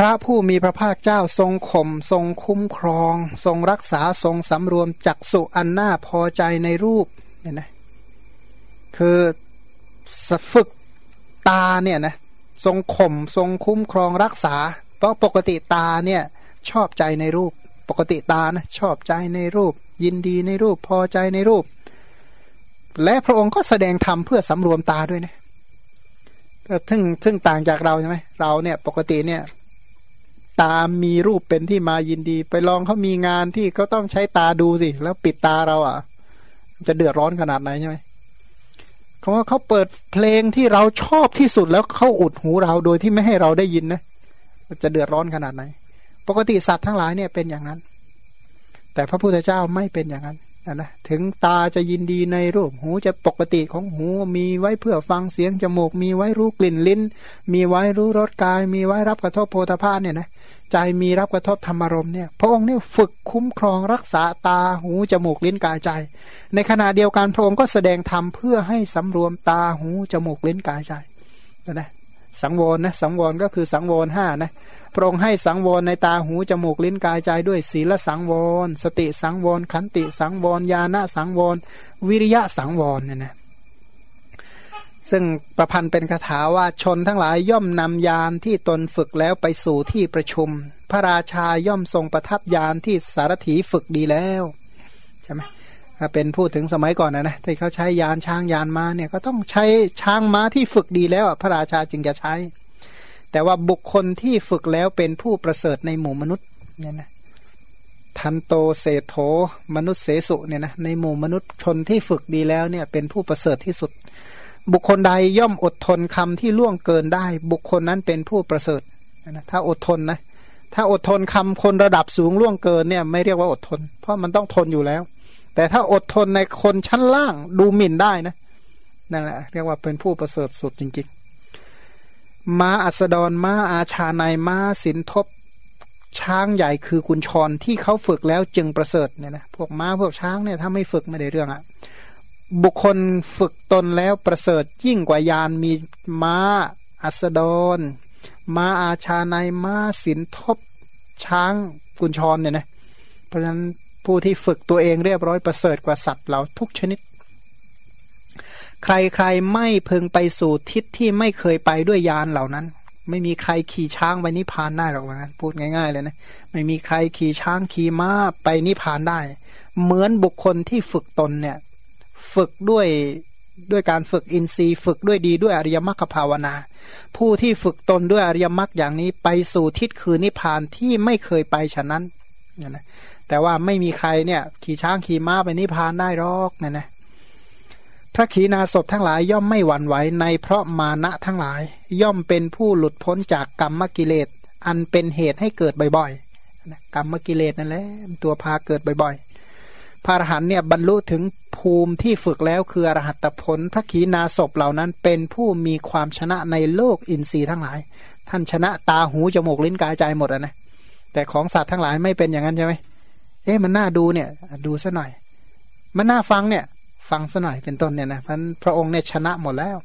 พระผู้มีพระภาคเจ้าทรงข่มทรงคุ้มครอง ทรงรักษาทรงสำรวมจักสุอันน่าพอใจในรูปเนี่ยนะคือฝึกตาเนี่ยนะทรงข่มทรงคุ้มครองรักษา เพราะปกติตาเนี่ยชอบใจในรูป ปกติตานะชอบใจในรูป ยินดีในรูปพอใจในรูป และพระองค์ก็แสดงธรรมเพื่อสำรวมตาด้วยนะซึ่งซึ่งต่างจากเราใช่ไหมเราเนี่ยปกติเนี่ย ตามีรูปเป็นที่มายินดี ไปลองเขามีงานที่เขาต้องใช้ตาดูสิ แล้วปิดตาเราอะ จะเดือดร้อนขนาดไหนใช่ไหมเขาว่าเขาเปิดเพลงที่เราชอบที่สุดแล้วเขาอุดหูเราโดยที่ไม่ให้เราได้ยินนะจะเดือดร้อนขนาดไหน ปกติสัตว์ทั้งหลายเนี่ยเป็นอย่างนั้น แต่พระพุทธเจ้าไม่เป็นอย่างนั้น นะถึงตาจะยินดีในรูปหูจะปกติของหูมีไว้เพื่อฟังเสียงจมูก มีไว้รู้กลิ่นลิ้น มีไว้รู้รสกาย มีไว้รับกระทบโพธาภาเนี่ยนะใจมีรับกระทบธรรมารมเนี่ยพระองค์เนี่ยฝึกคุ้มครองรักษาตาหูจมูกลิ้นกายใจ ในขณะเดียวกันพระองค์ก็แสดงธรรมเพื่อให้สำรวมตาหูจมูกลิ้นกายใจนะ สังวรนะสังวรก็คือสังวรห้านะพระองค์ให้สังวรในตาหูจมูกลิ้นกายใจด้วยศีลสังวรสติสังวรขันติสังวรญาณสังวรวิริยะสังวรเนี่ยนะซึ่งประพันธ์เป็นคาถาว่าชนทั้งหลายย่อมนำยานที่ตนฝึกแล้วไปสู่ที่ประชุม พระราชาย่อมทรงประทับยานที่สารถีฝึกดีแล้วใช่ไหม ถ้าเป็นพูดถึงสมัยก่อนนะนะที่เขาใช้ยานช้างยานม้าเนี่ยก็ต้องใช้ช้างม้าที่ฝึกดีแล้วพระราชาจึงจะใช้ แต่ว่าบุคคลที่ฝึกแล้วเป็นผู้ประเสริฐในหมู่มนุษย์เนี่ยนะทันโตเศโธมนุษย์เสสุเนี่ยนะในหมู่มนุษย์ชนที่ฝึกดีแล้วเนี่ยเป็นผู้ประเสริฐที่สุด บุคคลใดย่อมอดทนคำที่ล่วงเกินได้ บุคคลนั้นเป็นผู้ประเสริฐนะถ้าอดทนนะถ้าอดทนคำคนระดับสูงล่วงเกินเนี่ยไม่เรียกว่าอดทน เพราะมันต้องทนอยู่แล้ว แต่ถ้าอดทนในคนชั้นล่างดูหมิ่นได้นะนั่นแหละเรียกว่าเป็นผู้ประเสริฐสุดจริงๆ ม้าอัสดรม้าอาชาในม้าสินทบช้างใหญ่คือกุญชรที่เขาฝึกแล้วจึงประเสริฐเนี่ยนะพวกม้าพวกช้างเนี่ยถ้าไม่ฝึกไม่ได้เรื่องอะ่ะบุคคลฝึกตนแล้วประเสริฐยิ่งกว่ายานมีม้าอัสดรม้าอาชาในม้าสินทบช้างกุญชรเนี่ยนะเพราะฉะนั้น ผู้ที่ฝึกตัวเองเรียบร้อยประเสริฐกว่าสัตว์เราทุกชนิด ใครๆไม่พึงไปสู่ทิศที่ไม่เคยไปด้วยยานเหล่านั้น ไม่มีใครขี่ช้างไปนิพพานได้หรอกนะพูดง่าย ๆ เลยนะไม่มีใครขี่ช้างขี่ม้าไปนิพพานได้ เหมือนบุคคลที่ฝึกตนเนี่ยฝึกด้วยด้วยการฝึกอินทรีย์ ฝึกด้วยดีด้วยอริยมรรคภาวนา ผู้ที่ฝึกตนด้วยอริยมรรคอย่างนี้ไปสู่ทิศคือนิพพานที่ไม่เคยไปฉะนั้นเนี่ยนะ แต่ว่าไม่มีใครเนี่ย ขี่ช้างขี่ม้าไปนิพพานได้หรอกเนี่ยนะพระขีณาสพทั้งหลายย่อมไม่หวั่นไหวในเพราะมานะทั้งหลาย ย่อมเป็นผู้หลุดพ้นจากกรรมกิเลส อันเป็นเหตุให้เกิดบ่อยๆกรรมกิเลสนั่นแหละตัวพาเกิดบ่อยๆ พระอรหันเนี่ยบรรลุถึงภูมิที่ฝึกแล้วคืออรหัตผล พระขีณาสพเหล่านั้นเป็นผู้มีความชนะในโลกอินทรีย์ทั้งหลาย ท่านชนะตาหูจมูกลิ้นกายใจหมดนะแต่ของสัตว์ทั้งหลายไม่เป็นอย่างนั้นใช่ไหม เอ๊ะมันน่าดูเนี่ย ดูซะหน่อย มันน่าฟังเนี่ย ฟังซะหน่อยเป็นต้นเนี่ยนะพันพระองค์เนี่ยชนะหมดแล้ว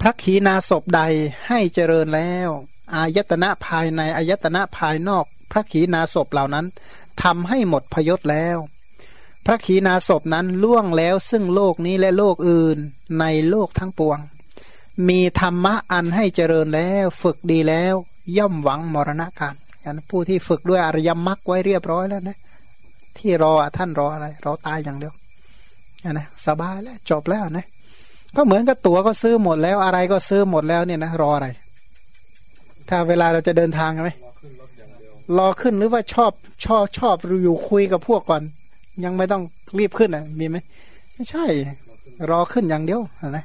พระขีณาสพใดให้เจริญแล้ว อายตนะภายในอายตนะภายนอก พระขีณาสพเหล่านั้นทำให้หมดพยศแล้ว พระขีณาสพนั้นล่วงแล้วซึ่งโลกนี้และโลกอื่นในโลกทั้งปวง มีธรรมะอันให้เจริญแล้ว ฝึกดีแล้ว ย่อมหวังมรณะการ อย่างผู้ที่ฝึกด้วยอริยมรรคไว้เรียบร้อยแล้วนะ ที่รอท่านรออะไรรอตายอย่างเดียวนะสบายแล้วจบแล้วนะก็เหมือนกับตั๋วก็ซื้อหมดแล้วอะไรก็ซื้อหมดแล้วเนี่ยนะรออะไร ถ้าเวลาเราจะเดินทางใช่ไหมรอขึ้นหรือว่าชอบชอบชอบอยู่คุยกับพวกก่อน ยังไม่ต้องรีบขึ้นอะมีไหมไม่ใช่ รอขึ้นอย่างเดียวนะ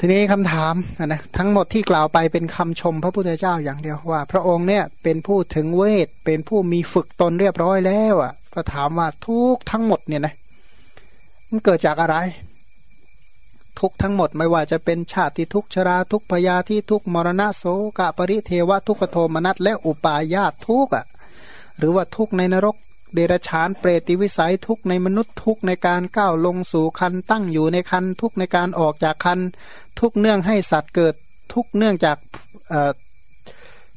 ทีนี้คำถามนะทั้งหมดที่กล่าวไปเป็นคำชมพระพุทธเจ้าอย่างเดียวว่า พระองค์เนี่ยเป็นผู้ถึงเวท เป็นผู้มีฝึกตนเรียบร้อยแล้วอะ ก็ถามว่าทุกทั้งหมดเนี่ยนะมันเกิดจากอะไร ทุกทั้งหมดไม่ว่าจะเป็นชาติทุกชราทุกพยาธิทุกมรณะโสกะปริเทวะทุกโทมนัสและอุปาญาตทุกอะหรือว่าทุกในนรก เดรชานเปรติวิสัยทุกในมนุษย์ทุกในการก้าวลงสู่คันตั้งอยู่ในคันทุกในการออกจากคันทุกเนื่องให้สัตว์เกิดทุกเนื่องจาก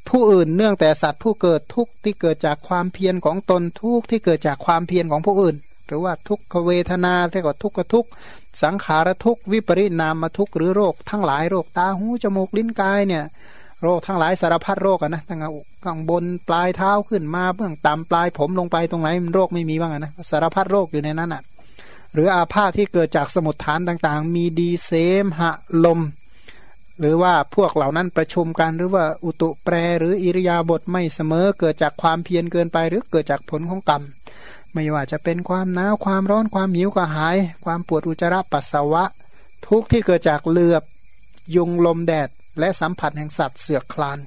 ผู้อื่นเนื่องแต่สัตว์ผู้เกิดทุกที่เกิดจากความเพียรของตนทุกที่เกิดจากความเพียรของผู้อื่น หรือว่าทุกขเวทนาเรียกว่าทุกขทุกสังขารทุกวิปริณามทุกหรือโรคทั้งหลายโรคตาหูจมูกลิ้นกายเนี่ย โรคทั้งหลายสารพัดโรคอะนะตั้งข้างบนปลายเท้าขึ้นมาเบื้องต่ำปลายผมลงไปตรงไหนมันโรคไม่มีบ้างนะสารพัดโรคอยู่ในนั้นอะ่ะหรืออาพาธที่เกิดจากสมุดฐานต่างๆ มีดีเซมหะลม หรือว่าพวกเหล่านั้นประชุมกันหรือว่าอุตุแปรหรืออิริยาบถไม่เสมอเกิดจากความเพียรเกินไป หรือเกิดจากผลของกรรมไม่ว่าจะเป็นความหนาวความร้อนความหิวกระหาย ความปวดอุจจาระปัสสาวะ ทุกที่เกิดจากเลือบยุงลมแดด และสัมผัสแห่งสัตว์เสือกคลาน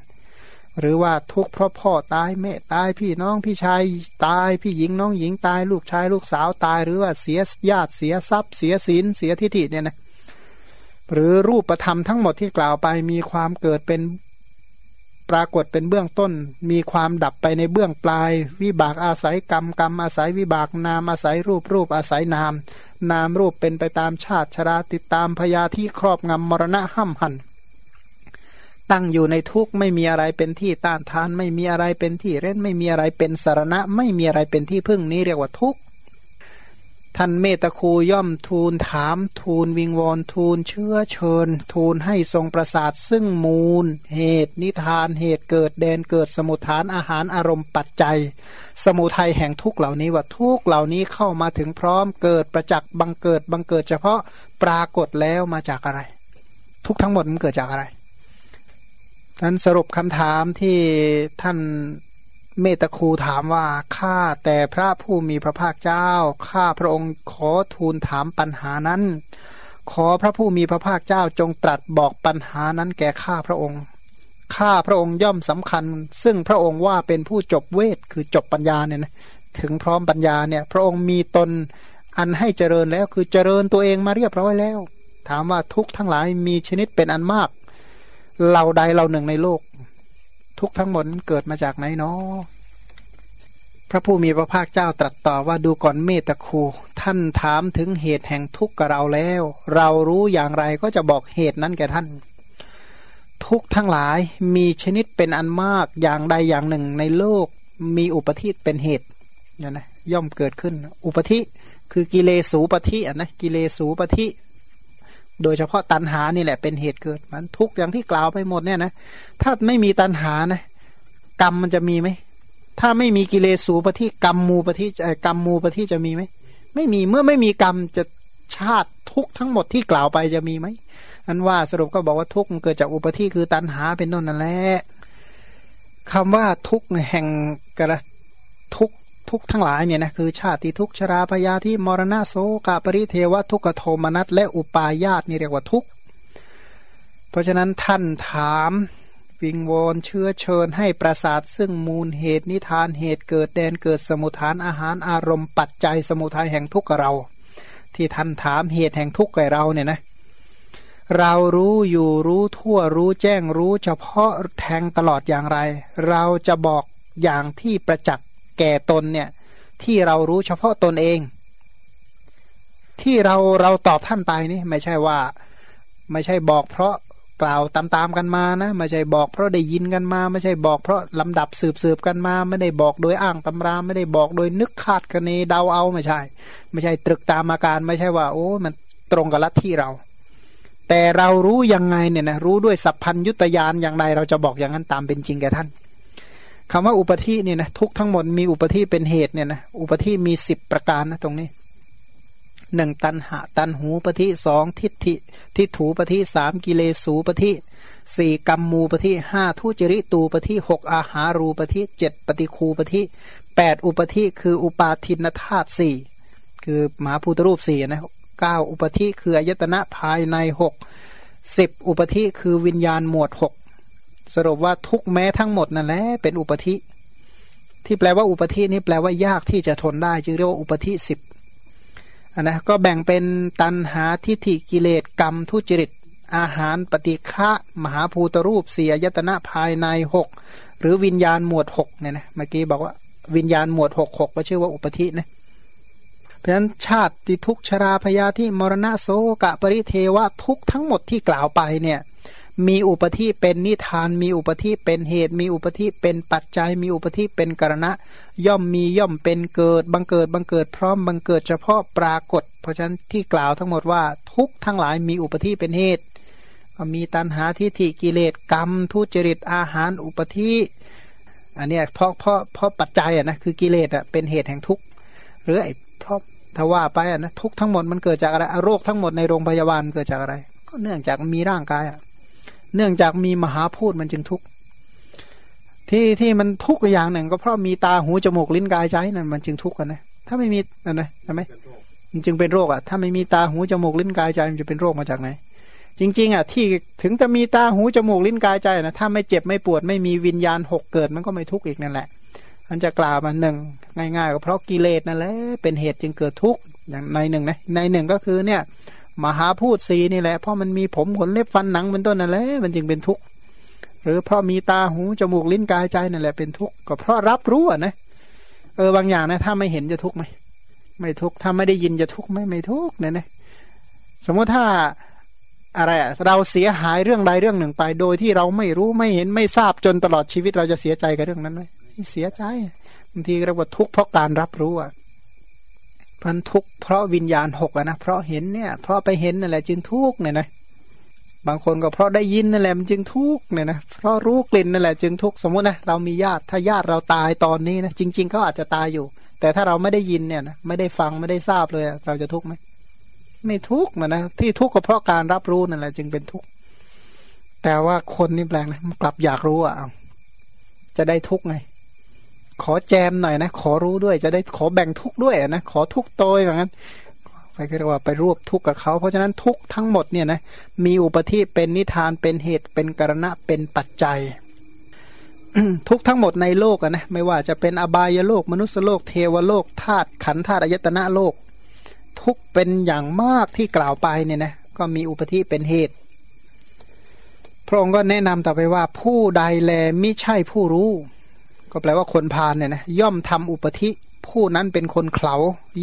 หรือว่าทุกข์เพราะพ่อตายแม่ตายพี่น้องพี่ชายตายพี่หญิงน้องหญิงตายลูกชายลูกสาวตาย หรือว่าเสียญาติเสียทรัพย์ เสียศีลเสียทิฏฐิเนี่ยนะหรือรูปธรรมทั้งหมดที่กล่าวไปมีความเกิดเป็นปรากฏเป็นเบื้องต้น มีความดับไปในเบื้องปลาย วิบากอาศัยกรรมกรรมอาศัยวิบากนามอาศัยรูปรูปอาศัยนาม นามรูปเป็นไปตามชาติชราติดตามพยาที่ครอบงำมรณะห้ำหัน ตั้งอยู่ในทุกข์ไม่มีอะไรเป็นที่ต้านทาน ไม่มีอะไรเป็นที่เล่นไม่มีอะไรเป็นสารณะ ไม่มีอะไรเป็นที่พึ่งนี้เรียกว่าทุกข์ท่านเมตคูย่อมทูลถาม ทูลวิงวอนทูลเชื้อเชิญ ทูลให้ทรงประสาทซึ่งมูล เหตุ นิทานเหตุเกิดแดนเกิดสมุทฐานอาหารอารมณ์ปัจจัย สมุทัยแห่งทุกเหล่านี้ว่าทุกเหล่านี้เข้ามาถึงพร้อมเกิดประจักษ์บังเกิดบังเกิดเฉพาะปรากฏแล้วมาจากอะไร ทุกทั้งหมดมันเกิดจากอะไร นั้นสรุปคำถามที่ท่านเมตคูถามว่าข้าแต่พระผู้มีพระภาคเจ้าข้าพระองค์ขอทูลถามปัญหานั้น ขอพระผู้มีพระภาคเจ้าจงตรัสบอกปัญหานั้นแก่ข้าพระองค์ข้าพระองค์ย่อมสำคัญ ซึ่งพระองค์ว่าเป็นผู้จบเวทคือจบปัญญาเนี่ยนะถึงพร้อมปัญญาเนี่ย พระองค์มีตนอันให้เจริญแล้วคือเจริญตัวเองมาเรียบร้อยแล้ว ถามว่าทุกทั้งหลายมีชนิดเป็นอันมาก เราใดเราหนึ่งในโลก ทุกทั้งหมดเกิดมาจากไหนเนาะพระผู้มีพระภาคเจ้าตรัสต่อว่าดูก่อนเมตคู ท่านถามถึงเหตุแห่งทุกข์กับเราแล้ว เรารู้อย่างไรก็จะบอกเหตุนั้นแก่ท่าน ทุกทั้งหลายมีชนิดเป็นอันมากอย่างใดอย่างหนึ่งในโลกมีอุปธิเป็นเหตุเนี่ยนะย่อมเกิดขึ้น อุปธิคือกิเลสูปธิอะนะกิเลสูปธิ โดยเฉพาะตันหานี่แหละเป็นเหตุเกิดมันทุกอย่างที่กล่าวไปหมดเนี่ยนะถ้าไม่มีตันหานะกรรมมันจะมีไหมถ้าไม่มีกิเลสูปฏิกรรมมูปฏิกรรมมูปฏิจะมีไหมไม่มีเมื่อไม่มีกรรมจะชาติทุกทั้งหมดที่กล่าวไปจะมีไหมอันว่าสรุปก็บอกว่าทุกเกิดจากอุปธิคือตันหาเป็นต้นนั่นแหละคำว่าทุกแห่งกระทุก ทุกทั้งหลายเนี่ยนะคือชาติทุกชราพยาที่มรณะโสกาปริเทวทุกโทมนัสและอุปาญาตนี่เรียกว่าทุกเพราะฉะนั้นท่านถามวิงวอนเชื้อเชิญให้ประสาทซึ่งมูลเหตุนิทานเหตุเกิดแดนเกิดสมุทฐานอาหารอารมณ์ปัจจัยสมุทัยแห่งทุกข์เรา ที่ท่านถามเหตุแห่งทุกข์แก่เราเนี่ยนะเรารู้อยู่รู้ทั่วรู้แจ้งรู้เฉพาะแทงตลอดอย่างไร เราจะบอกอย่างที่ประจักษ์ แก่ตนเนี่ยที่เรารู้เฉพาะตนเอง ที่เราเราตอบท่านไปนี่ไม่ใช่ว่าไม่ใช่บอกเพราะกล่าวตามๆกันมานะไม่ใช่บอกเพราะได้ยินกันมา ไม่ใช่บอกเพราะลำดับสืบสืบกันมา ไม่ได้บอกโดยอ้างตำราไม่ได้บอกโดยนึกคาดคะเนเดาเอาไม่ใช่ ไม่ใช่ตรึกตามอาการไม่ใช่ว่า โอ้มันตรงกับลัทธิเรา แต่เรารู้ยังไงเนี่ยนะรู้ด้วยสัพพัญยุตยานอย่างไรเราจะบอกอย่างนั้นตามเป็นจริงแก่ท่าน คำว่าอุปธิเนี่ยนะทุกทั้งหมดมีอุปธิเป็นเหตุเนี่ยนะอุปธิมีสิบประการนะตรงนี้หนึ่งตันหะตันหูปฏิสองทิฏฐิทิฏถูปฏิสามกิเลสูปฏิสี่กรรมมูปฏิห้าทุจริตูปฏิหกอาหารูปฏิเจ็ดปฏิคูปฏิแปดอุปธิคืออุปาทินธาตุสี่คือมหาภูตรูปสี่นะเก้าอุปธิคืออายตนะภายในหกสิบอุปธิคือวิญญาณหมวดหก สรุปว่าทุกแม้ทั้งหมดนั่นแหละเป็นอุปธิ ที่แปลว่าอุปธินี่แปลว่ายากที่จะทนได้ จึงเรียกว่าอุปธิสิบอันนะก็แบ่งเป็นตันหาทิฏฐิกิเลสกรรมทุจริต อาหารปฏิฆะมหาภูตรูปเสียยตนะภายในหกหรือวิญญาณหมวดหกเนี่ยนะเมื่อกี้บอกว่าวิญญาณหมวดหกหกก็ชื่อว่าอุปธินะเพราะฉะนั้นชาติทุกชราพยาที่มรณะโสกะปริเทวะทุกทั้งหมดที่กล่าวไปเนี่ย มีอุปธิเป็นนิทาน มีอุปธิเป็นเหตุ มีอุปธิเป็นปัจจัย มีอุปธิเป็นกรณะ ย่อมมีย่อมเป็นเกิด บังเกิดบังเกิดพร้อมบังเกิดเฉพาะปรากฏ เพราะฉะนั้นที่กล่าวทั้งหมดว่าทุกทั้งหลายมีอุปธิเป็นเหตุมีตัณหาทิฏฐิกิเลสกรรม ทุจริตอาหารอุปธิอันนี้เพราะเพราะเพราะปัจจัยอะนะคือกิเลสอะเป็นเหตุแห่งทุกข์หรือไอ้เพราะถ้าว่าไปอะนะทุกทั้งหมดมันเกิดจากอะไรโรคทั้งหมดในโรงพยาบาลเกิดจากอะไร ก็เนื่องจากมีร่างกายอะ เนื่องจากมีมหาพูดมันจึงทุกข์ที่ที่มันทุกข์อย่างหนึ่ง ก็เพราะมีตาหูจมูกลิ้นกายใจนั่นมันจึงทุกข์กันนะถ้าไม่มีนั่นนะใช่ไหมมันจึงเป็นโรคอะถ้าไม่มีตาหูจมูกลิ้นกายใจมันจะเป็นโรคมาจากไหนจริงๆอะที่ถึงจะมีตาหูจมูกลิ้นกายใจนะถ้าไม่เจ็บไม่ปวดไม่มีวิญญาณหกเกิดมันก็ไม่ทุกข์อีกนั่นแหละอันจะกล่าวมาหนึ่งง่ายๆก็เพราะกิเลสนั่นแหละเป็นเหตุจึงเกิดทุกข์อย่างในหนึ่งนะในหนึ่งก็คือเนี่ย มหาพูดสีนี่แหละเพราะมันมีผมขนเล็บฟันหนังเป็นต้นนั่นแหละมันจึงเป็นทุกข์หรือเพราะมีตาหูจมูกลิ้นกายใจนั่นแหละเป็นทุกข์ก็เพราะรับรู้อะนะเออบางอย่างนะถ้าไม่เห็นจะทุกข์ไหมไม่ทุกข์ถ้าไม่ได้ยินจะทุกข์ไหมไม่ทุกข์เนี่ยนะสมมติถ้าอะไรเราเสียหายเรื่องใดเรื่องหนึ่งไป โดยที่เราไม่รู้ไม่เห็นไม่ทราบจนตลอดชีวิตเราจะเสียใจกับเรื่องนั้นไหมเสียใจบางทีเรียกว่าทุกข์เพราะการรับรู้อะ พันทุกข์เพราะวิญญาณหกอะนะเพราะเห็นเนี่ย เพราะไปเห็นนั่นแหละจึงทุกข์เนี่ยนะบางคนก็เพราะได้ยินนั่นแหละมันจึงทุกข์เนี่ยนะเพราะรู้กลิ่นนั่นแหละจึงทุกข์สมมตินะเรามีญาติถ้าญาติเราตายตอนนี้นะจริง ๆ เขาอาจจะตายอยู่ แต่ถ้าเราไม่ได้ยินเนี่ยนะไม่ได้ฟังไม่ได้ทราบเลย เราจะทุกข์ไหมไม่ทุกข์มันนะที่ทุกข์ก็เพราะการรับรู้นั่นแหละจึงเป็นทุกข์แต่ว่าคนนี่แปลงนะกลับอยากรู้อะจะได้ทุกข์ไง ขอแจมหน่อยนะ ขอรู้ด้วยจะได้ขอแบ่งทุกข์ด้วยนะขอทุกโตอย่างนั้นไปเรียกว่าไปรวบทุกข์กับเขา เพราะฉะนั้นทุกทั้งหมดเนี่ยนะมีอุปธิเป็นนิทานเป็นเหตุเป็นกรณะเป็นปัจจัย ทุกทั้งหมดในโลกนะไม่ว่าจะเป็นอบายโลก มนุษยโลก เทวโลกธาตุขันธาตุอายตนะโลก ทุกเป็นอย่างมากที่กล่าวไปเนี่ยนะก็มีอุปธิเป็นเหตุ พระองค์ก็แนะนำต่อไปว่าผู้ใดแลไม่ใช่ผู้รู้ ก็แปลว่าคนพาลเนี่ยนะย่อมทำอุปธิผู้นั้นเป็นคนเขา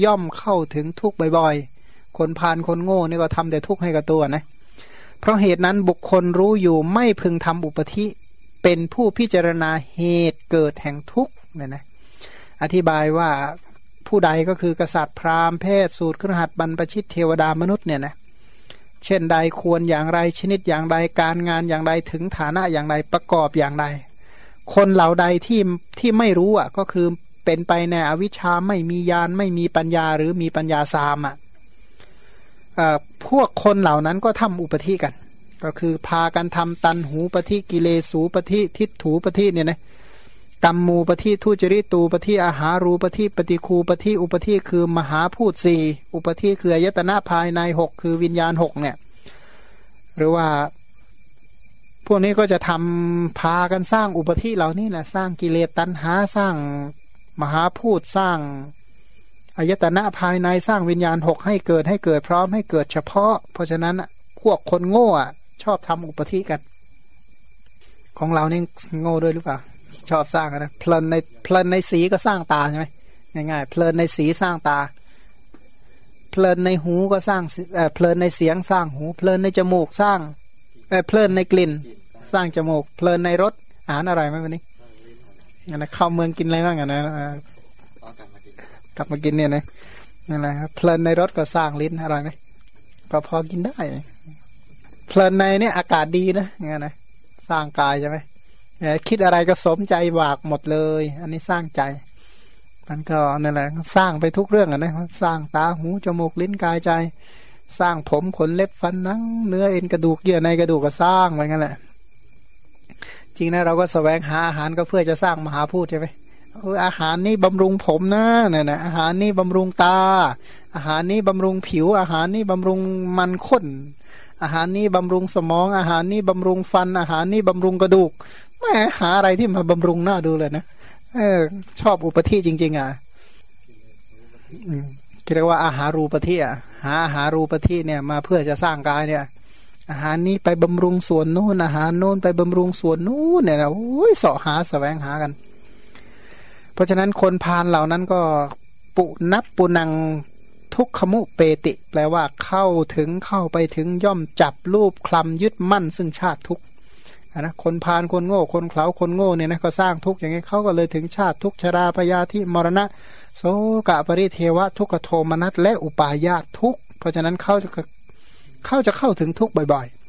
ย่อมเข้าถึงทุกบ่อยๆ คนพาลคนโง่นี่ก็ทำแต่ทุกข์ให้กับตัวนะเพราะเหตุนั้นบุคคลรู้อยู่ไม่พึงทำอุปธิเป็นผู้พิจารณาเหตุเกิดแห่งทุกข์เนี่ยนะอธิบายว่าผู้ใดก็คือกษัตริย์พราหมณ์เพศสูตรครหัสบรรพชิตเทวดามนุษย์เนี่ยนะเช่นใดควรอย่างไรชนิดอย่างไรการงานอย่างไรถึงฐานะอย่างไรประกอบอย่างไร คนเหล่าใดที่ที่ไม่รู้อะ ก็คือเป็นไปในอวิชชาไม่มียานไม่มีปัญญาหรือมีปัญญาสามอะพวกคนเหล่านั้นก็ทำอุปธิกัน ก็คือพากันทำตันหูปฏิกิเลสูปฏิทิฏถูปฏิเนี่ยนะกรรมมูปฏิทุจริตูปฏิอาหารูปฏิปฏิคูปฏิอุปฏิคือมหาพูดสี่อุปฏิคืออายตนะภายในหกคือวิญญาณหกเนี่ย หรือว่า พวกนี้ก็จะทำพากันสร้างอุปธิเหล่านี้แหละสร้างกิเลสตัณหาสร้างมหาพูดสร้างอายตนะภายในสร้างวิญญาณหกให้เกิดให้เกิดพร้อมให้เกิดเฉพาะ เพราะฉะนั้นพวกคนโง่ชอบทำอุปธิกัน ของเรานี่โง่ด้วยหรือเปล่าชอบสร้างนะเพลินในเพลินในสีก็สร้างตาใช่ไหมง่ายๆเพลินในสีสร้างตา เพลินในหูก็สร้างเพลินในเสียงสร้างหู เพลินในจมูกสร้าง เพลินในกลิ่น สร้างจมูก เพลินในรสอาหารอะไรไหมวันนี้นะเข้าเมืองกินอะไรบ้างอะนะกลับมากินเนี่ยนะนั่นแหละเพลินในรถก็สร้างลิ้นอร่อยไหมพอพอกินได้ เพลินในเนี่ยอากาศดีนะงั้นนะสร้างกายใช่ไหมคิดอะไรก็สมใจบากหมดเลย อันนี้สร้างใจ มันก็นั่นแหละสร้างไปทุกเรื่องอะนะสร้างตาหูจมูกลิ้นกายใจ สร้างผมขนเล็บฟันนังเนื้อเอ็นกระดูกเยื่อในกระดูกก็สร้างไปงั้นแหละ จริงนะเราก็สแสวงหาอาหารก็เพื่อจะสร้างมหาพูดใช่ไหมอาหารนี่บำรุงผมนะเนี่ยนะอาหารนี่บำรุงตา อาหารนี่บำรุงผิว อาหารนี่บำรุงมันข้น อาหารนี่บำรุงสมอง อาหารนี่บำรุงฟัน อาหารนี่บำรุงกระดูกแม่หาอะไรที่มาบำรุงหน้าดูเลยนะเออชอบอุปธิจริง ๆ อะ เรียกว่าอาหารูปธิอะหาอาหารูปธิเนี่ยมาเพื่อจะสร้างกายเนี่ย อาหารนี้ไปบำรุงส่วนนู้นอาหารโน้นไปบำรุงส่วนนู้นเนี่ยนะโอ้ยเสาะหาสแสวงหากัน เพราะฉะนั้นคนพานเหล่านั้นก็ปุนับปุนังทุกขมุเปติ แปลว่าเข้าถึงเข้าไปถึงย่อมจับรูปคลำยึดมั่นซึ่งชาติทุกนะคนพาลคนโง่ คนเขาคนโง่เนี่ยนะก็สร้างทุกอย่างนี้เขาก็เลยถึงชาติทุกชราพยาธิมรณะ โสกะปริเทวะทุกขโทมนัสและอุปาญาตทุกเพราะฉะนั้นเขาจะเขาจะเข้าถึงทุกบ่อยๆ